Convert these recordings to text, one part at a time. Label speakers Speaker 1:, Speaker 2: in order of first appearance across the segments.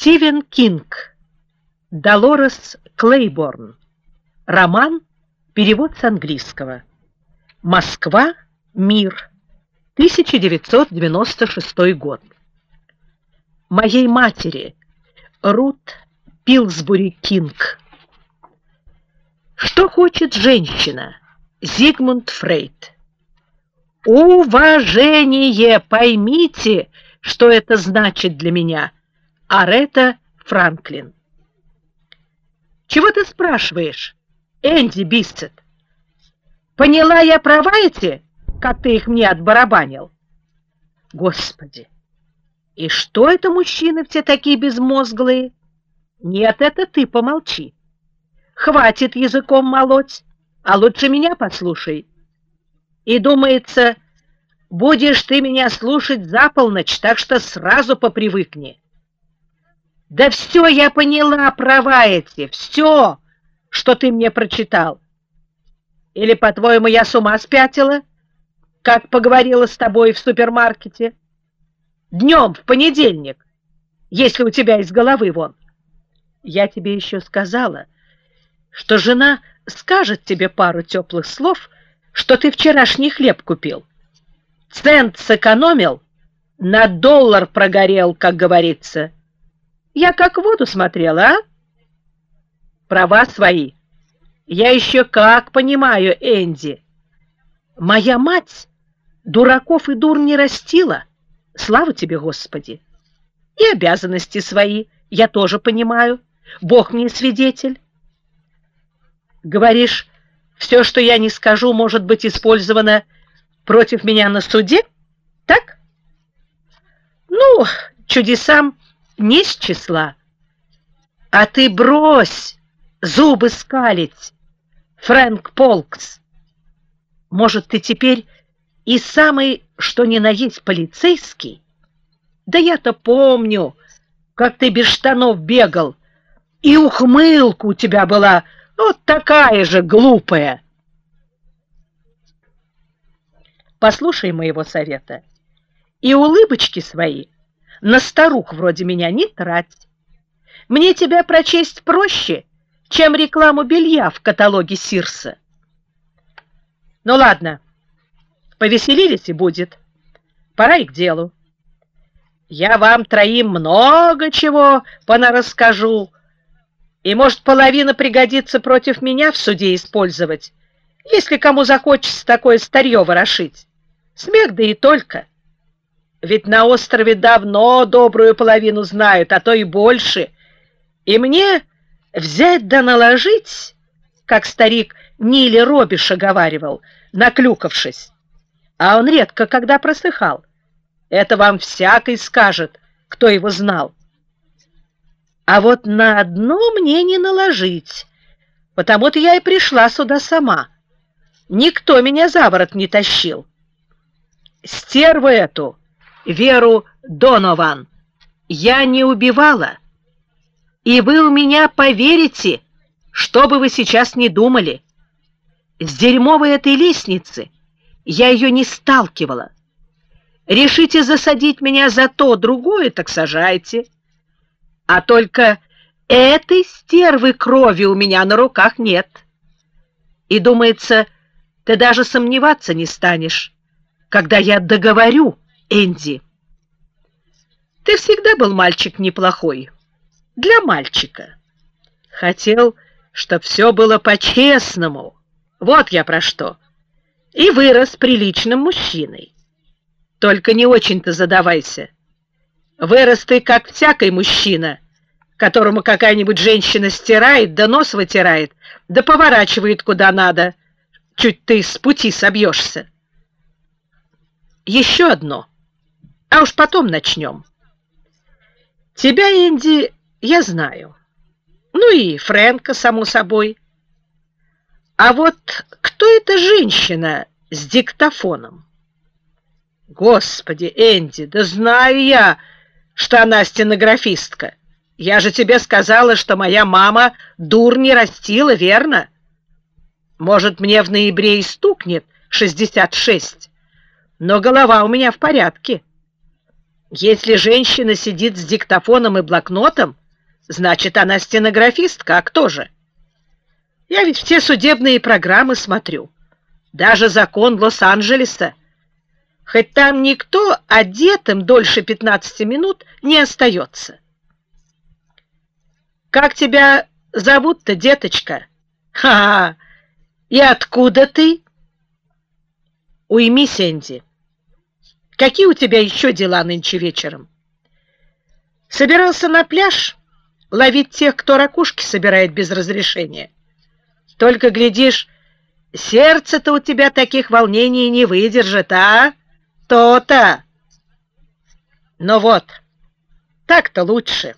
Speaker 1: Стивен Кинг. Долорес Клейборн. Роман. Перевод с английского. Москва. Мир. 1996 год. Моей матери. Рут Пилсбури Кинг. Что хочет женщина? Зигмунд Фрейд. Уважение, поймите, что это значит для меня. Арета Франклин. Чего ты спрашиваешь, Энди Бистет? Поняла я права эти, как ты их мне отбарабанил? Господи! И что это мужчины все такие безмозглые? Нет, это ты помолчи. Хватит языком молоть, а лучше меня послушай. И думается, будешь ты меня слушать за полночь, так что сразу попривыкни. Да все я поняла, права эти, все, что ты мне прочитал. Или, по-твоему, я с ума спятила, как поговорила с тобой в супермаркете? Днем, в понедельник, если у тебя из головы вон. Я тебе еще сказала, что жена скажет тебе пару теплых слов, что ты вчерашний хлеб купил. Цент сэкономил, на доллар прогорел, как говорится. Я как воду смотрела, а? Права свои. Я еще как понимаю, Энди. Моя мать дураков и дур не растила, слава тебе, Господи. И обязанности свои я тоже понимаю, Бог мне свидетель. Говоришь, все, что я не скажу, может быть использовано против меня на суде? Так? Ну, чудесам не с числа. А ты брось зубы скалить, Фрэнк Полкс. Может, ты теперь и самый, что ни на есть, полицейский? Да я-то помню, как ты без штанов бегал, и ухмылка у тебя была вот такая же глупая. Послушай моего совета. И улыбочки свои на старух вроде меня не трать. Мне тебя прочесть проще, чем рекламу белья в каталоге Сирса. Ну ладно, повеселились и будет. Пора и к делу. Я вам троим много чего понарасскажу, и, может, половина пригодится против меня в суде использовать, если кому захочется такое старье ворошить. Смех да и только. Ведь на острове давно добрую половину знают, а то и больше. И мне взять да наложить, как старик Нили Робиша говаривал, наклюкавшись. А он редко когда просыхал. Это вам всякий скажет, кто его знал. А вот на одно мне не наложить, потому-то я и пришла сюда сама. Никто меня за ворот не тащил. Стерву эту, Веру Донован, я не убивала. И вы у меня поверите, что бы вы сейчас не думали. С дерьмовой этой лестницы я ее не сталкивала. Решите засадить меня за то, другое, так сажайте. А только этой стервы крови у меня на руках нет. И, думается, ты даже сомневаться не станешь, когда я договорю, Энди. Ты всегда был мальчик неплохой. Для мальчика. Хотел, чтоб все было по-честному. Вот я про что. И вырос приличным мужчиной. Только не очень-то задавайся. Вырос ты, как всякий мужчина, которому какая-нибудь женщина стирает, да нос вытирает, да поворачивает куда надо. Чуть ты с пути собьешься. Еще одно, а уж потом начнем. Тебя, Энди, я знаю. Ну и Фрэнка, само собой. А вот кто эта женщина с диктофоном? Господи, Энди, да знаю я, что она стенографистка. Я же тебе сказала, что моя мама дур не растила, верно? Может, мне в ноябре и стукнет 66, но голова у меня в порядке. Если женщина сидит с диктофоном и блокнотом, значит, она стенографистка, а кто же? Я ведь все судебные программы смотрю, даже закон Лос-Анджелеса. Хоть там никто одетым дольше 15 минут не остается. Как тебя зовут-то, деточка? Ха-ха! И откуда ты? Уймись, Энди. Какие у тебя еще дела нынче вечером? Собирался на пляж ловить тех, кто ракушки собирает без разрешения. Только, глядишь, сердце-то у тебя таких волнений не выдержит, а? То-то! Ну вот, так-то лучше.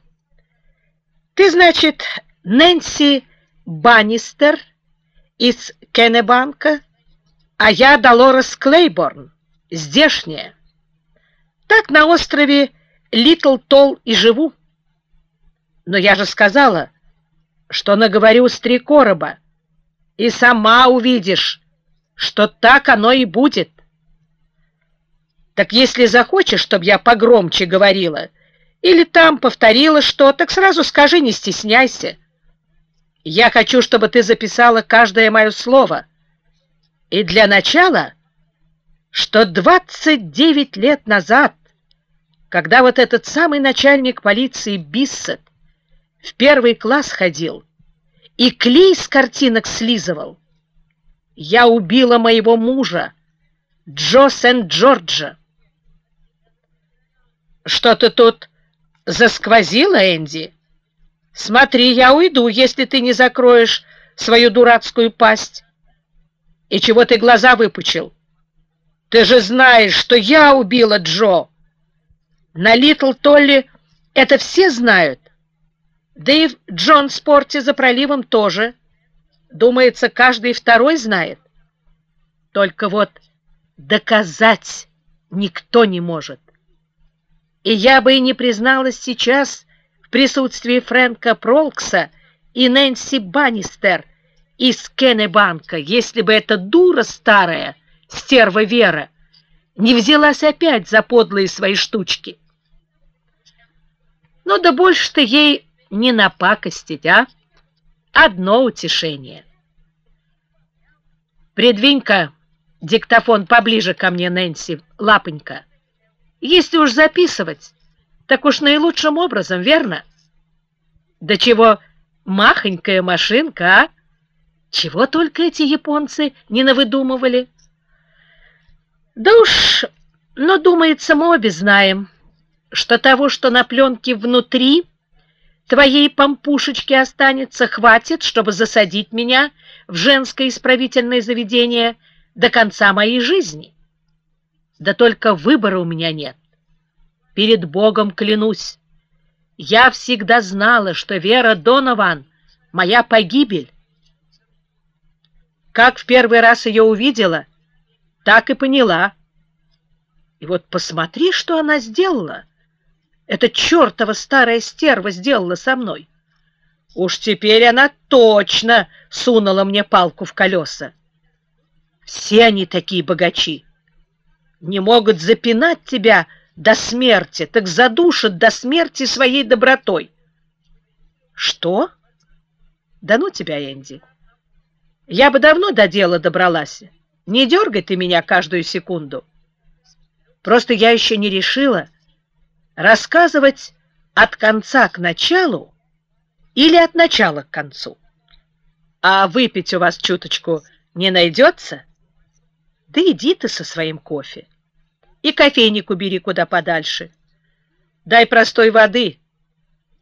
Speaker 1: Ты, значит, Нэнси Баннистер из Кеннебанка, а я Долорес Клейборн, здешняя. Так на острове Литл Толл и живу. Но я же сказала, что наговорю с три короба, и сама увидишь, что так оно и будет. Так если захочешь, чтобы я погромче говорила, или там повторила что, так сразу скажи, не стесняйся. Я хочу, чтобы ты записала каждое мое слово. И для начала, что 29 лет назад, когда вот этот самый начальник полиции Биссет в первый класс ходил и клей с картинок слизывал, я убила моего мужа, Джо Сент-Джорджа. Что ты тут засквозила, Энди? Смотри, я уйду, если ты не закроешь свою дурацкую пасть. И чего ты глаза выпучил? Ты же знаешь, что я убила Джо. На Литл Толли это все знают. Да и в Джонспорте за проливом тоже. Думается, каждый второй знает. Только вот доказать никто не может. И я бы и не призналась сейчас в присутствии Фрэнка Пролкса и Нэнси Баннистер из Кеннебанка, если бы эта дура старая, стерва Вера, не взялась опять за подлые свои штучки. Ну да больше-то ей не напакостить, а? Одно утешение. Придвинь-ка диктофон поближе ко мне, Нэнси, лапонька. Если уж записывать, так уж наилучшим образом, верно? Да чего махонькая машинка, а? Чего только эти японцы не навыдумывали? Да уж, но, думается, мы обе знаем, что того, что на пленке внутри твоей помпушечки останется, хватит, чтобы засадить меня в женское исправительное заведение до конца моей жизни. Да только выбора у меня нет. Перед Богом клянусь. Я всегда знала, что Вера Донован — моя погибель. Как в первый раз ее увидела, так и поняла. И вот посмотри, что она сделала. Эта чертова старая стерва сделала со мной. Уж теперь она точно сунула мне палку в колеса. Все они такие богачи не могут запинать тебя до смерти, так задушат до смерти своей добротой. Что? Да ну тебя, Энди. Я бы давно до дела добралась. Не дергай ты меня каждую секунду. Просто я еще не решила, рассказывать от конца к началу или от начала к концу. А выпить у вас чуточку не найдется? Да иди ты со своим кофе. И кофейник убери куда подальше. Дай простой воды.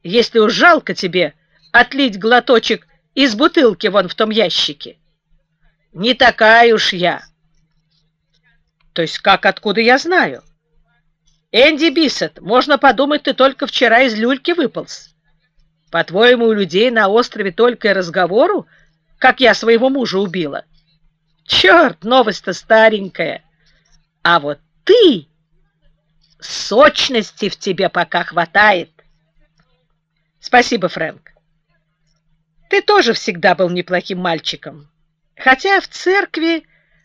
Speaker 1: Если уж жалко тебе отлить глоточек из бутылки вон в том ящике. Не такая уж я. То есть как, откуда я знаю? Энди Бисет, можно подумать, ты только вчера из люльки выполз. По-твоему, у людей на острове только и разговору, как я своего мужа убила? Черт, новость-то старенькая. А вот ты, сочности в тебе пока хватает. Спасибо, Фрэнк. Ты тоже всегда был неплохим мальчиком. Хотя в церкви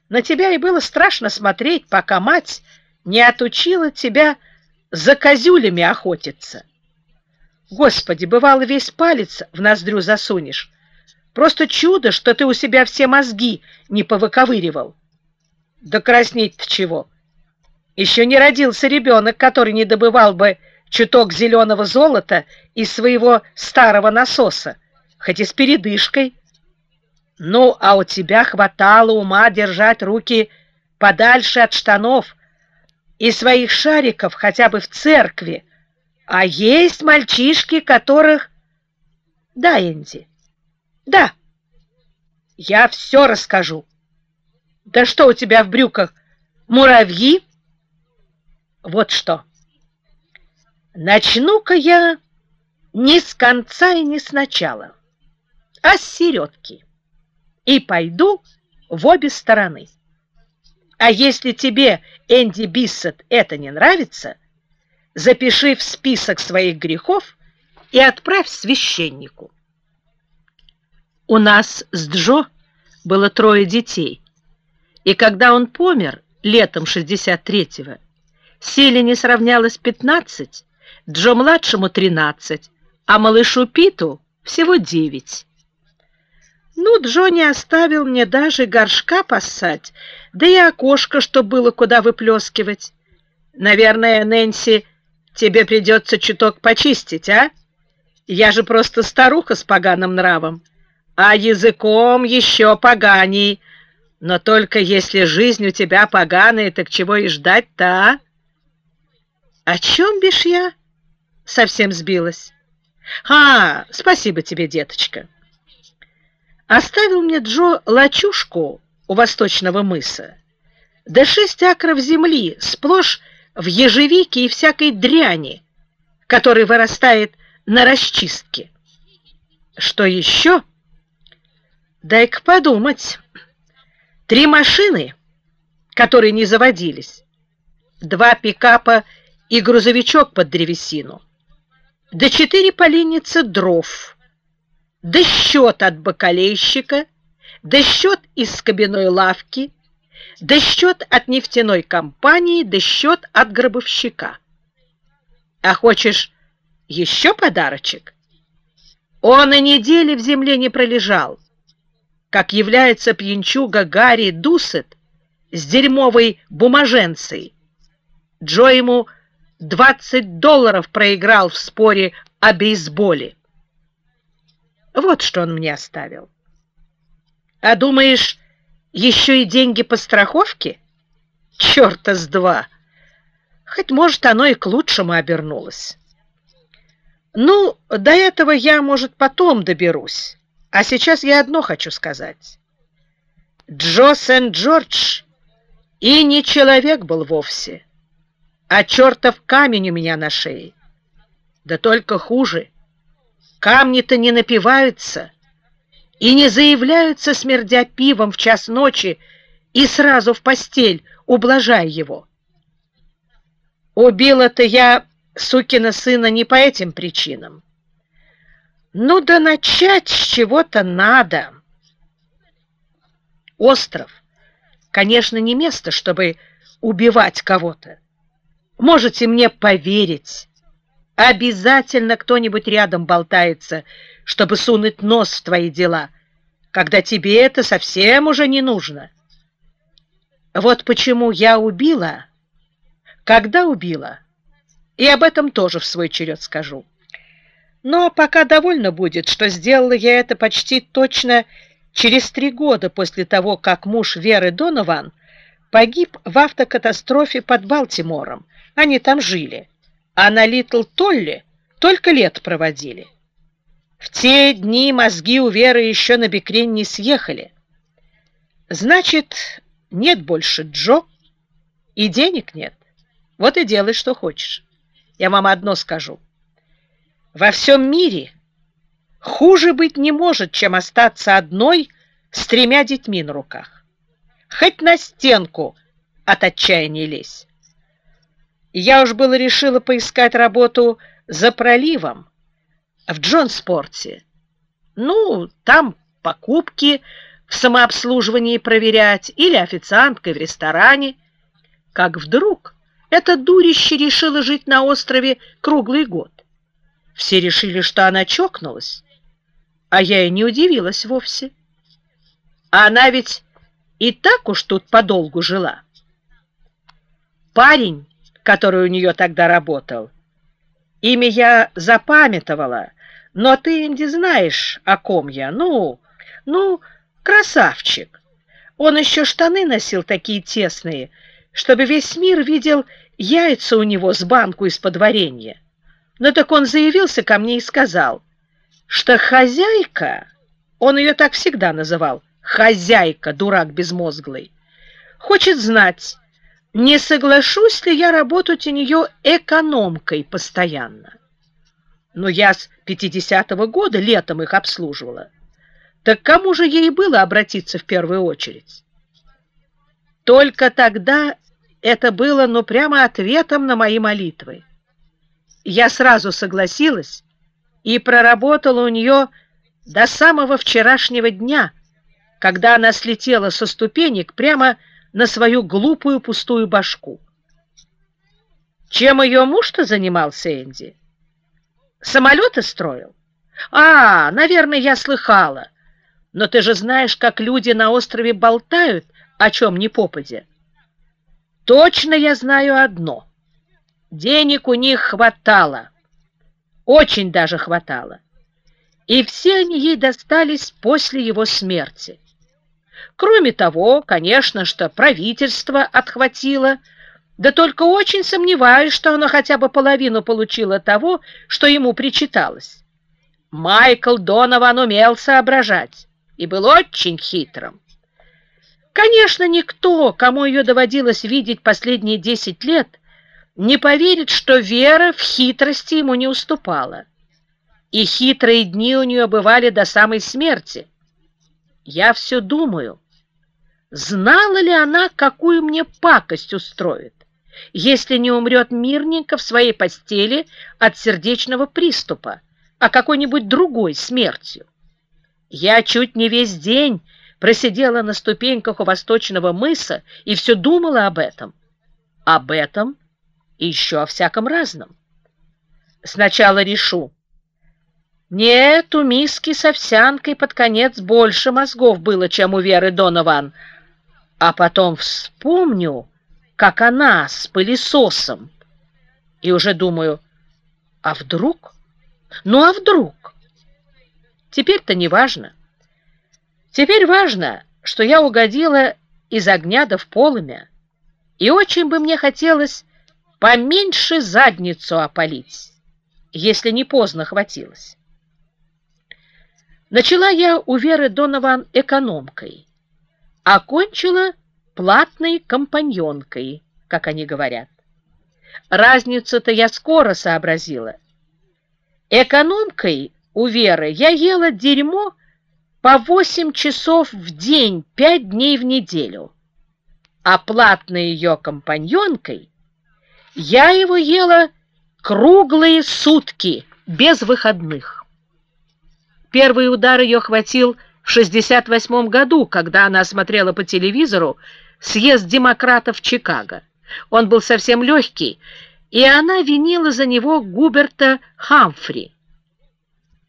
Speaker 1: на тебя и было страшно смотреть, пока мать не отучила тебя за козюлями охотиться. Господи, бывало, весь палец в ноздрю засунешь. Просто чудо, что ты у себя все мозги не повыковыривал. Да краснеть-то чего? Еще не родился ребенок, который не добывал бы чуток зеленого золота из своего старого насоса, хоть и с передышкой. Ну, а у тебя хватало ума держать руки подальше от штанов и своих шариков хотя бы в церкви, а есть мальчишки, которых... Да, Энди, да, я все расскажу. Да что у тебя в брюках, муравьи? Вот что. Начну-ка я не с конца и не с начала, а с середки. И пойду в обе стороны. А если тебе, Энди Биссет, это не нравится, запиши в список своих грехов и отправь священнику. У нас с Джо было трое детей, и когда он помер летом 63-го, Селине сравнялось 15, Джо-младшему 13, а малышу Питу всего 9. Ну, Джо оставил мне даже горшка поссать, да и окошко, что было куда выплескивать. Наверное, Нэнси, тебе придется чуток почистить, а? Я же просто старуха с поганым нравом, а языком еще поганей. Но только если жизнь у тебя поганая, так чего и ждать-то, а? О чем бишь я? Совсем сбилась. А, спасибо тебе, деточка. Оставил мне Джо лачушку у восточного мыса, да шесть акров земли, сплошь в ежевике и всякой дряни, которая вырастает на расчистке. Что еще? Дай-ка подумать. Три машины, которые не заводились, два пикапа и грузовичок под древесину, да четыре поленницы дров, да счет от бакалейщика, да счет из кабиной лавки, да счет от нефтяной компании, да счет от гробовщика. А хочешь еще подарочек? Он и недели в земле не пролежал, как является пьянчуга Гарри Дусет с дерьмовой бумаженцей. Джо ему 20 долларов проиграл в споре о бейсболе. Вот что он мне оставил. А думаешь, еще и деньги по страховке? Черта с два! Хоть, может, оно и к лучшему обернулось. Ну, до этого я, может, потом доберусь. А сейчас я одно хочу сказать. Джо Сент-Джордж и не человек был вовсе а чертов камень у меня на шее. Да только хуже. Камни-то не напиваются и не заявляются, смердя пивом в час ночи и сразу в постель, ублажая его. Убила-то я сукина сына не по этим причинам. Ну да начать с чего-то надо. Остров, конечно, не место, чтобы убивать кого-то. Можете мне поверить. Обязательно кто-нибудь рядом болтается, чтобы сунуть нос в твои дела, когда тебе это совсем уже не нужно. Вот почему я убила, когда убила, и об этом тоже в свой черед скажу. Но пока довольно будет, что сделала я это почти точно через три года после того, как муж Веры Донован погиб в автокатастрофе под Балтимором, они там жили, а на Литл Толле только лет проводили. В те дни мозги у Веры еще на бекрень не съехали. Значит, нет больше Джо, и денег нет. Вот и делай, что хочешь. Я вам одно скажу. Во всем мире хуже быть не может, чем остаться одной с тремя детьми на руках. Хоть на стенку от отчаяния лезь. Я уж было решила поискать работу за проливом в Джонспорте. Ну, там покупки в самообслуживании проверять или официанткой в ресторане. Как вдруг Это дурище решила жить на острове круглый год. Все решили, что она чокнулась, а я и не удивилась вовсе. А она ведь и так уж тут подолгу жила. Парень, который у нее тогда работал, имя я запамятовала, но ты, Инди, знаешь, о ком я. Ну, ну, красавчик. Он еще штаны носил такие тесные, чтобы весь мир видел яйца у него с банку из-под варенья. Но так он заявился ко мне и сказал, что хозяйка, он ее так всегда называл, хозяйка, дурак безмозглый, хочет знать, не соглашусь ли я работать у нее экономкой постоянно. Но я с 50-го года летом их обслуживала. Так кому же ей было обратиться в первую очередь? Только тогда это было, ну, прямо ответом на мои молитвы. Я сразу согласилась и проработала у нее до самого вчерашнего дня, когда она слетела со ступенек прямо на свою глупую пустую башку. Чем ее муж-то занимался, Энди? Самолеты строил? А, наверное, я слыхала. Но ты же знаешь, как люди на острове болтают, о чем ни попадя. Точно я знаю одно. Денег у них хватало. Очень даже хватало. И все они ей достались после его смерти. Кроме того, конечно, что правительство отхватило, да только очень сомневаюсь, что оно хотя бы половину получило того, что ему причиталось. Майкл Донован умел соображать и был очень хитрым. Конечно, никто, кому ее доводилось видеть последние десять лет, не поверит, что Вера в хитрости ему не уступала. И хитрые дни у нее бывали до самой смерти. Я все думаю, знала ли она, какую мне пакость устроит, если не умрет мирненько в своей постели от сердечного приступа, а какой-нибудь другой смертью. Я чуть не весь день просидела на ступеньках у восточного мыса и все думала об этом. Об этом и еще о всяком разном. Сначала решу. Нет, у миски с овсянкой под конец больше мозгов было, чем у Веры Донован. А потом вспомню, как она с пылесосом. И уже думаю, а вдруг? Ну, а вдруг? Теперь-то не важно. Теперь важно, что я угодила из огня да в полымя, и очень бы мне хотелось поменьше задницу опалить, если не поздно хватилось. Начала я у Веры Донован экономкой, окончила платной компаньонкой, как они говорят. Разницу-то я скоро сообразила. Экономкой у Веры я ела дерьмо по 8 часов в день, 5 дней в неделю. А платной ее компаньонкой я его ела круглые сутки, без выходных. Первый удар ее хватил в 68 году, когда она смотрела по телевизору съезд демократов в Чикаго. Он был совсем легкий, и она винила за него Губерта Хамфри.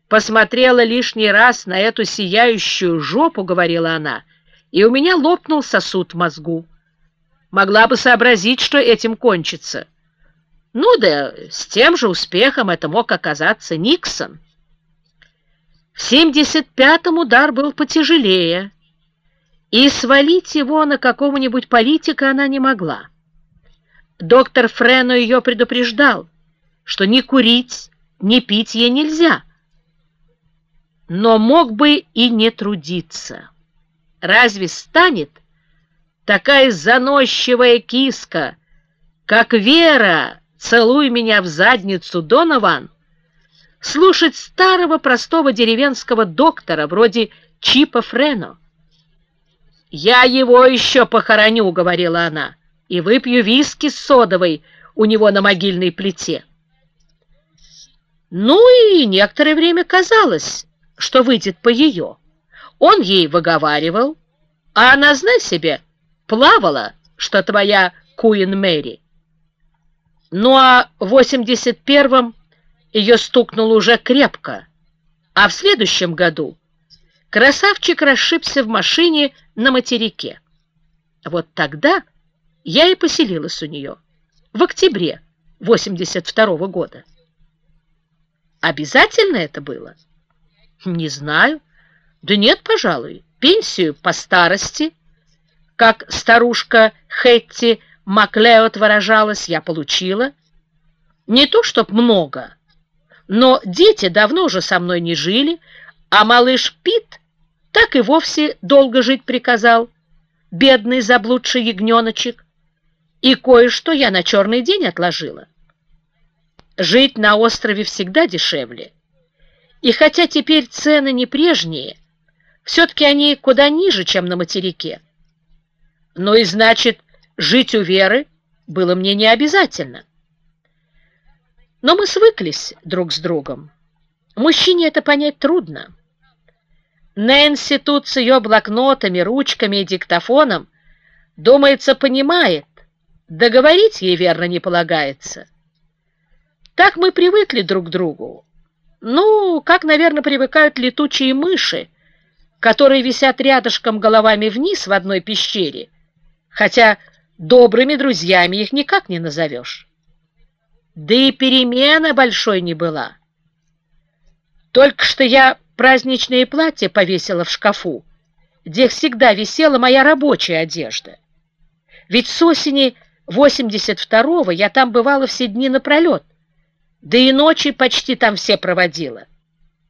Speaker 1: Посмотрела лишний раз на эту сияющую жопу, говорила она, и у меня лопнул сосуд в мозгу. Могла бы сообразить, что этим кончится. Ну да, с тем же успехом это мог оказаться Никсон. В 75-м удар был потяжелее, и свалить его на какого-нибудь политика она не могла. Доктор Френо ее предупреждал, что ни курить, ни пить ей нельзя, но мог бы и не трудиться. Разве станет такая заносчивая киска, как Вера, целуй меня в задницу, Донован, слушать старого простого деревенского доктора вроде Чипа Френо? «Я его еще похороню», — говорила она, — «и выпью виски с содовой у него на могильной плите». Ну и некоторое время казалось, что выйдет по ее. Он ей выговаривал, а она, знай себе, плавала, что твоя Куин Мэри. Ну а в 81-м ее стукнуло уже крепко, а в следующем году красавчик расшибся в машине на материке. Вот тогда я и поселилась у нее, в октябре 82 -го года. Обязательно это было? Не знаю. Да нет, пожалуй. Пенсию по старости, как старушка Хэтти Маклеод выражалась, я получила. Не то чтоб много, но дети давно уже со мной не жили, а малыш Пит так и вовсе долго жить приказал, бедный заблудший ягненочек, и кое-что я на черный день отложила. Жить на острове всегда дешевле, и хотя теперь цены не прежние, все-таки они куда ниже, чем на материке. Ну и значит, жить у Веры было мне не обязательно. Но мы свыклись друг с другом. Мужчине это понять трудно. Нэнси тут с ее блокнотами, ручками и диктофоном, думается, понимает, договорить ей верно не полагается. Так мы привыкли друг к другу. Ну, как, наверное, привыкают летучие мыши, которые висят рядышком головами вниз в одной пещере, хотя добрыми друзьями их никак не назовешь. Да и перемена большой не была. Только что я праздничные платья повесила в шкафу, где всегда висела моя рабочая одежда. Ведь с осени 82-го я там бывала все дни напролет, да и ночи почти там все проводила.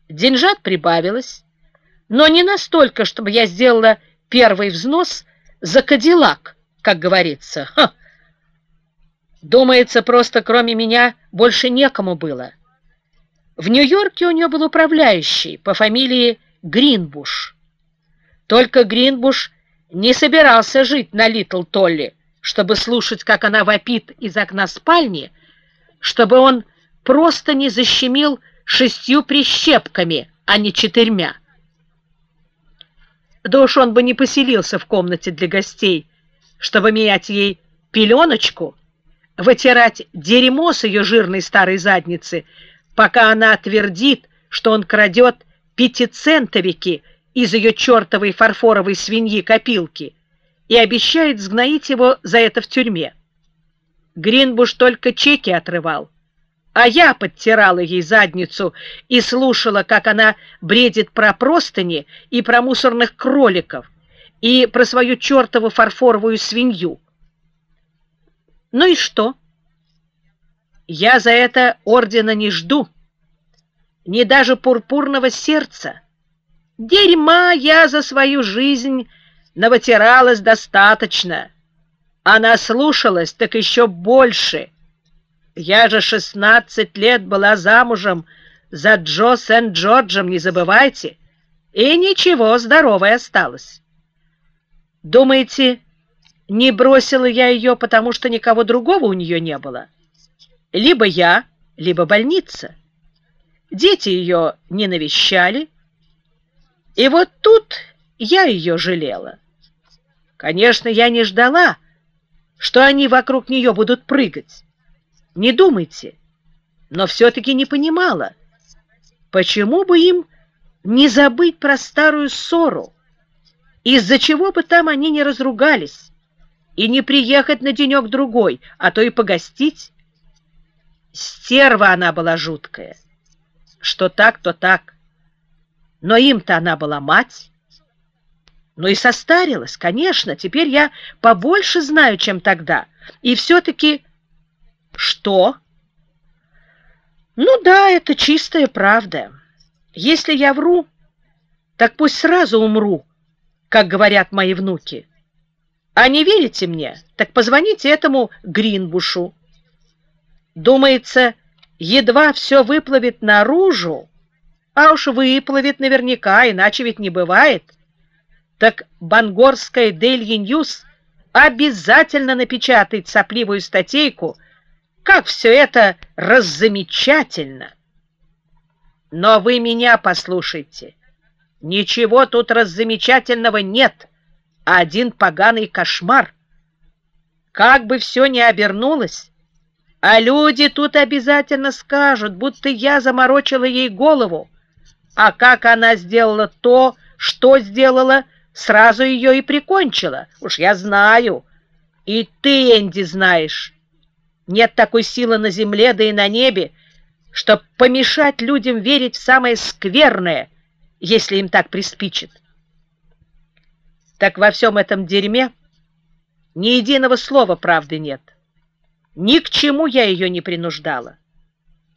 Speaker 1: Деньжат прибавилось, но не настолько, чтобы я сделала первый взнос за Кадиллак, как говорится. Ха! Думается, просто кроме меня больше некому было. В Нью-Йорке у нее был управляющий по фамилии Гринбуш. Только Гринбуш не собирался жить на Литл Толли, чтобы слушать, как она вопит из окна спальни, чтобы он просто не защемил шестью прищепками, а не четырьмя. Да уж он бы не поселился в комнате для гостей, чтобы менять ей пеленочку, вытирать дерьмо с ее жирной старой задницы, пока она твердит, что он крадет пятицентовики из ее чертовой фарфоровой свиньи-копилки и обещает сгноить его за это в тюрьме. Гринбуш только чеки отрывал, а я подтирала ей задницу и слушала, как она бредит про простыни и про мусорных кроликов, и про свою чертову фарфоровую свинью. Ну и что? Я за это ордена не жду, ни даже пурпурного сердца. Дерьма я за свою жизнь навытиралась достаточно, а наслушалась так еще больше — я же шестнадцать лет была замужем за Джо Сент-Джорджем, не забывайте, и ничего, здоровой осталось. Думаете, не бросила я ее, потому что никого другого у нее не было? Либо я, либо больница. Дети ее не навещали, и вот тут я ее жалела. Конечно, я не ждала, что они вокруг нее будут прыгать. Не думайте, но все-таки не понимала, почему бы им не забыть про старую ссору, из-за чего бы там они не разругались, и не приехать на денек-другой, а то и погостить. Стерва она была жуткая, что так, то так, но им-то она была мать. Ну и состарилась, конечно, теперь я побольше знаю, чем тогда, и все-таки что? Ну да, это чистая правда. Если я вру, так пусть сразу умру, как говорят мои внуки. А не верите мне, так позвоните этому Гринбушу. Думается, едва все выплывет наружу, а уж выплывет наверняка, иначе ведь не бывает, так Бангорская Daily News обязательно напечатает сопливую статейку как все это раззамечательно! Но вы меня послушайте. Ничего тут раззамечательного нет, а один поганый кошмар. Как бы все ни обернулось, А люди тут обязательно скажут, будто я заморочила ей голову. А как она сделала то, что сделала, сразу ее и прикончила. Уж я знаю. И ты, Энди, знаешь. Нет такой силы на земле, да и на небе, чтобы помешать людям верить в самое скверное, если им так приспичит. Так во всем этом дерьме ни единого слова правды нет. Ни к чему я ее не принуждала.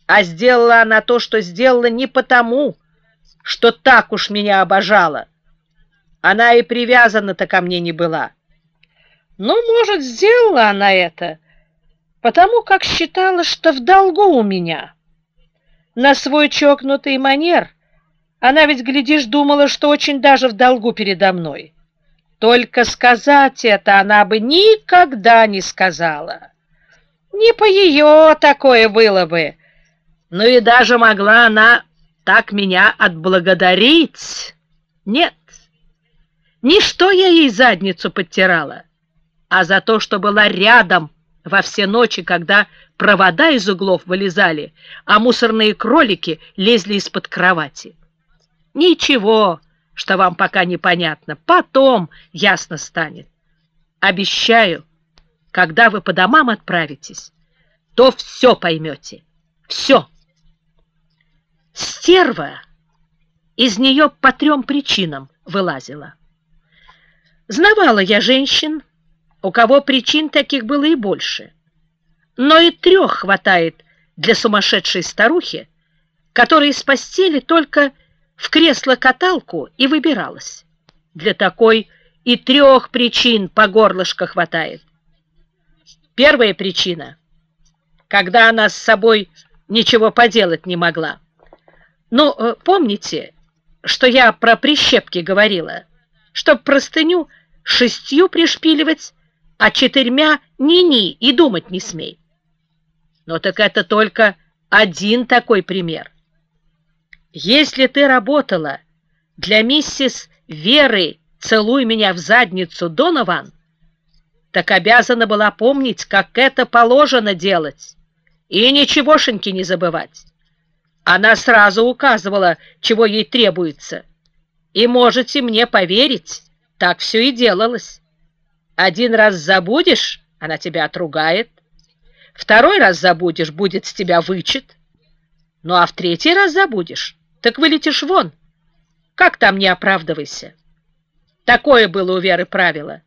Speaker 1: А сделала она то, что сделала не потому, что так уж меня обожала. Она и привязана-то ко мне не была. Ну, может, сделала она это, потому как считала, что в долгу у меня. На свой чокнутый манер она ведь, глядишь, думала, что очень даже в долгу передо мной. Только сказать это она бы никогда не сказала. Не по ее такое было бы. Ну и даже могла она так меня отблагодарить. Нет, не что я ей задницу подтирала, а за то, что была рядом во все ночи, когда провода из углов вылезали, а мусорные кролики лезли из-под кровати. Ничего, что вам пока непонятно, потом ясно станет. Обещаю, когда вы по домам отправитесь, то все поймете, все. Стерва из нее по трем причинам вылазила. Знавала я женщин, у кого причин таких было и больше. Но и трех хватает для сумасшедшей старухи, которая из постели только в кресло-каталку и выбиралась. Для такой и трех причин по горлышко хватает. Первая причина, когда она с собой ничего поделать не могла. Ну, э, помните, что я про прищепки говорила? Чтоб простыню шестью пришпиливать, а четырьмя ни-ни и думать не смей. Но так это только один такой пример. Если ты работала для миссис Веры «Целуй меня в задницу, Донован», так обязана была помнить, как это положено делать, и ничегошеньки не забывать. Она сразу указывала, чего ей требуется. И можете мне поверить, так все и делалось. Один раз забудешь, она тебя отругает. Второй раз забудешь, будет с тебя вычет. Ну а в третий раз забудешь, так вылетишь вон. Как там не оправдывайся? Такое было у Веры правило.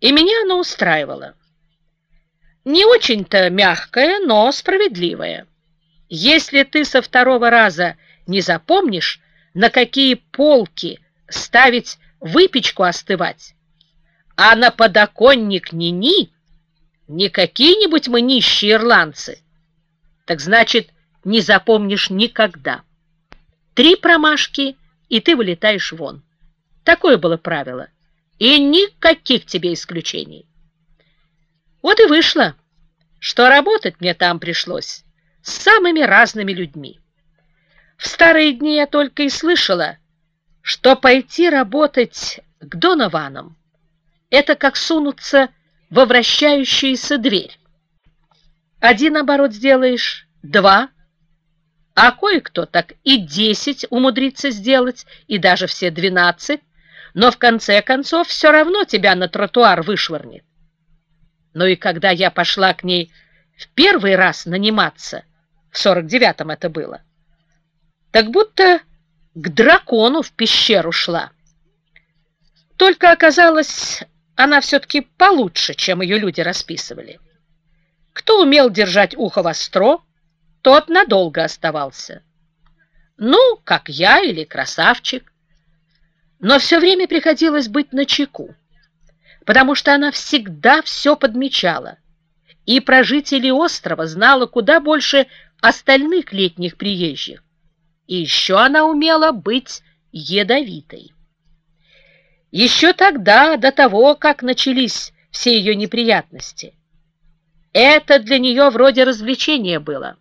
Speaker 1: И меня оно устраивало. Не очень-то мягкое, но справедливое. Если ты со второго раза не запомнишь, на какие полки ставить выпечку остывать, а на подоконник ни-ни, не какие-нибудь мы нищие ирландцы, так значит, не запомнишь никогда. Три промашки, и ты вылетаешь вон. Такое было правило. И никаких тебе исключений. Вот и вышло, что работать мне там пришлось с самыми разными людьми. В старые дни я только и слышала, что пойти работать к Донованам — это как сунуться во вращающуюся дверь. Один оборот сделаешь, два — а кое-кто так и десять умудрится сделать, и даже все двенадцать, но в конце концов все равно тебя на тротуар вышвырнет. Ну и когда я пошла к ней в первый раз наниматься, в сорок девятом это было, так будто к дракону в пещеру шла. Только оказалось, она все-таки получше, чем ее люди расписывали. Кто умел держать ухо востро, тот надолго оставался. Ну, как я или красавчик. Но все время приходилось быть начеку, потому что она всегда все подмечала, и про жителей острова знала куда больше остальных летних приезжих. И еще она умела быть ядовитой. Еще тогда, до того, как начались все ее неприятности, это для нее вроде развлечения было.